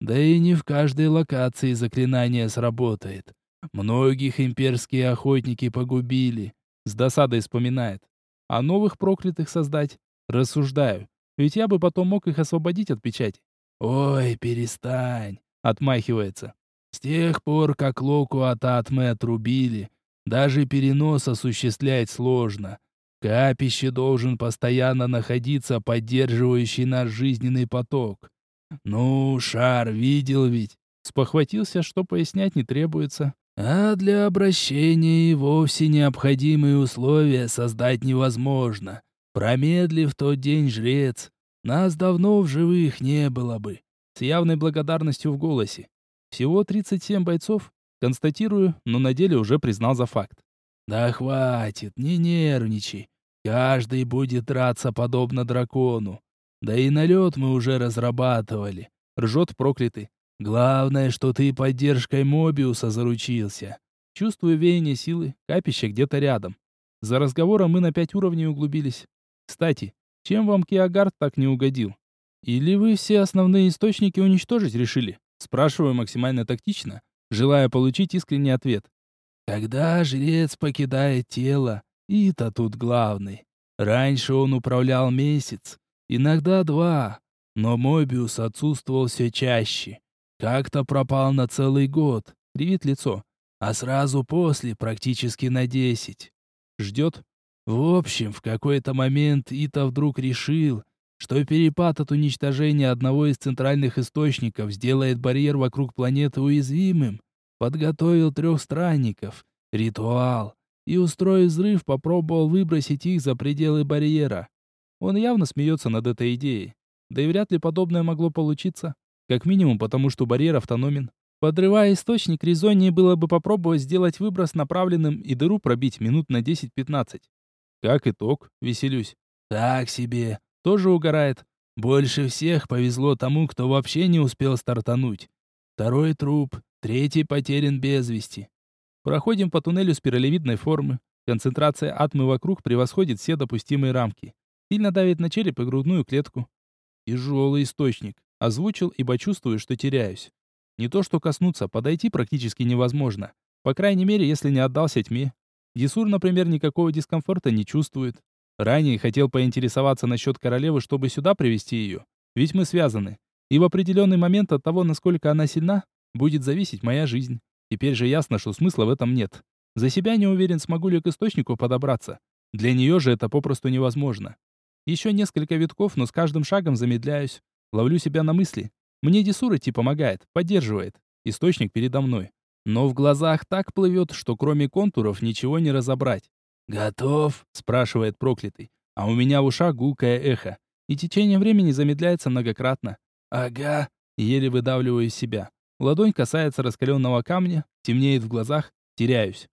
Да и не в каждой локации заклинание сработает. Многих имперские охотники погубили. С досадой вспоминает. А новых проклятых создать? Рассуждаю. Ведь я бы потом мог их освободить от печати. «Ой, перестань!» — отмахивается. «С тех пор, как Локу от Атмы отрубили, даже перенос осуществлять сложно. Капище должен постоянно находиться, поддерживающий наш жизненный поток. Ну, шар видел ведь?» Спохватился, что пояснять не требуется. А для обращения и вовсе необходимые условия создать невозможно. Промедлив тот день жрец, нас давно в живых не было бы. С явной благодарностью в голосе. Всего 37 бойцов, констатирую, но на деле уже признал за факт. Да хватит, не нервничай. Каждый будет драться подобно дракону. Да и налет мы уже разрабатывали. Ржет проклятый. Главное, что ты поддержкой Мобиуса заручился. Чувствую веяние силы, капище где-то рядом. За разговором мы на пять уровней углубились. Кстати, чем вам Киагард так не угодил? Или вы все основные источники уничтожить решили? Спрашиваю максимально тактично, желая получить искренний ответ. Когда жрец покидает тело, Ита тут главный. Раньше он управлял месяц, иногда два, но Мобиус отсутствовал все чаще. Как-то пропал на целый год, кривит лицо, а сразу после практически на десять. Ждет? В общем, в какой-то момент Ита вдруг решил, что перепад от уничтожения одного из центральных источников сделает барьер вокруг планеты уязвимым. Подготовил трех странников, ритуал, и, устроив взрыв, попробовал выбросить их за пределы барьера. Он явно смеется над этой идеей. Да и вряд ли подобное могло получиться. Как минимум потому, что барьер автономен. Подрывая источник, резоннее было бы попробовать сделать выброс направленным и дыру пробить минут на 10-15. Как итог, веселюсь. Так себе. Тоже угорает. Больше всех повезло тому, кто вообще не успел стартануть. Второй труп, третий потерян без вести. Проходим по туннелю спиралевидной формы. Концентрация атмы вокруг превосходит все допустимые рамки. Сильно давит на череп и грудную клетку. Тяжелый источник. Озвучил, ибо чувствую, что теряюсь. Не то что коснуться, подойти практически невозможно. По крайней мере, если не отдался тьме. Десур, например, никакого дискомфорта не чувствует. Ранее хотел поинтересоваться насчет королевы, чтобы сюда привести ее. Ведь мы связаны. И в определенный момент от того, насколько она сильна, будет зависеть моя жизнь. Теперь же ясно, что смысла в этом нет. За себя не уверен, смогу ли к источнику подобраться. Для нее же это попросту невозможно. Еще несколько витков, но с каждым шагом замедляюсь. Ловлю себя на мысли. Мне Десур идти помогает, поддерживает. Источник передо мной. Но в глазах так плывет, что кроме контуров ничего не разобрать. «Готов?» — спрашивает проклятый. А у меня в ушах гулкое эхо. И течение времени замедляется многократно. «Ага», — еле выдавливаю из себя. Ладонь касается раскаленного камня, темнеет в глазах, теряюсь.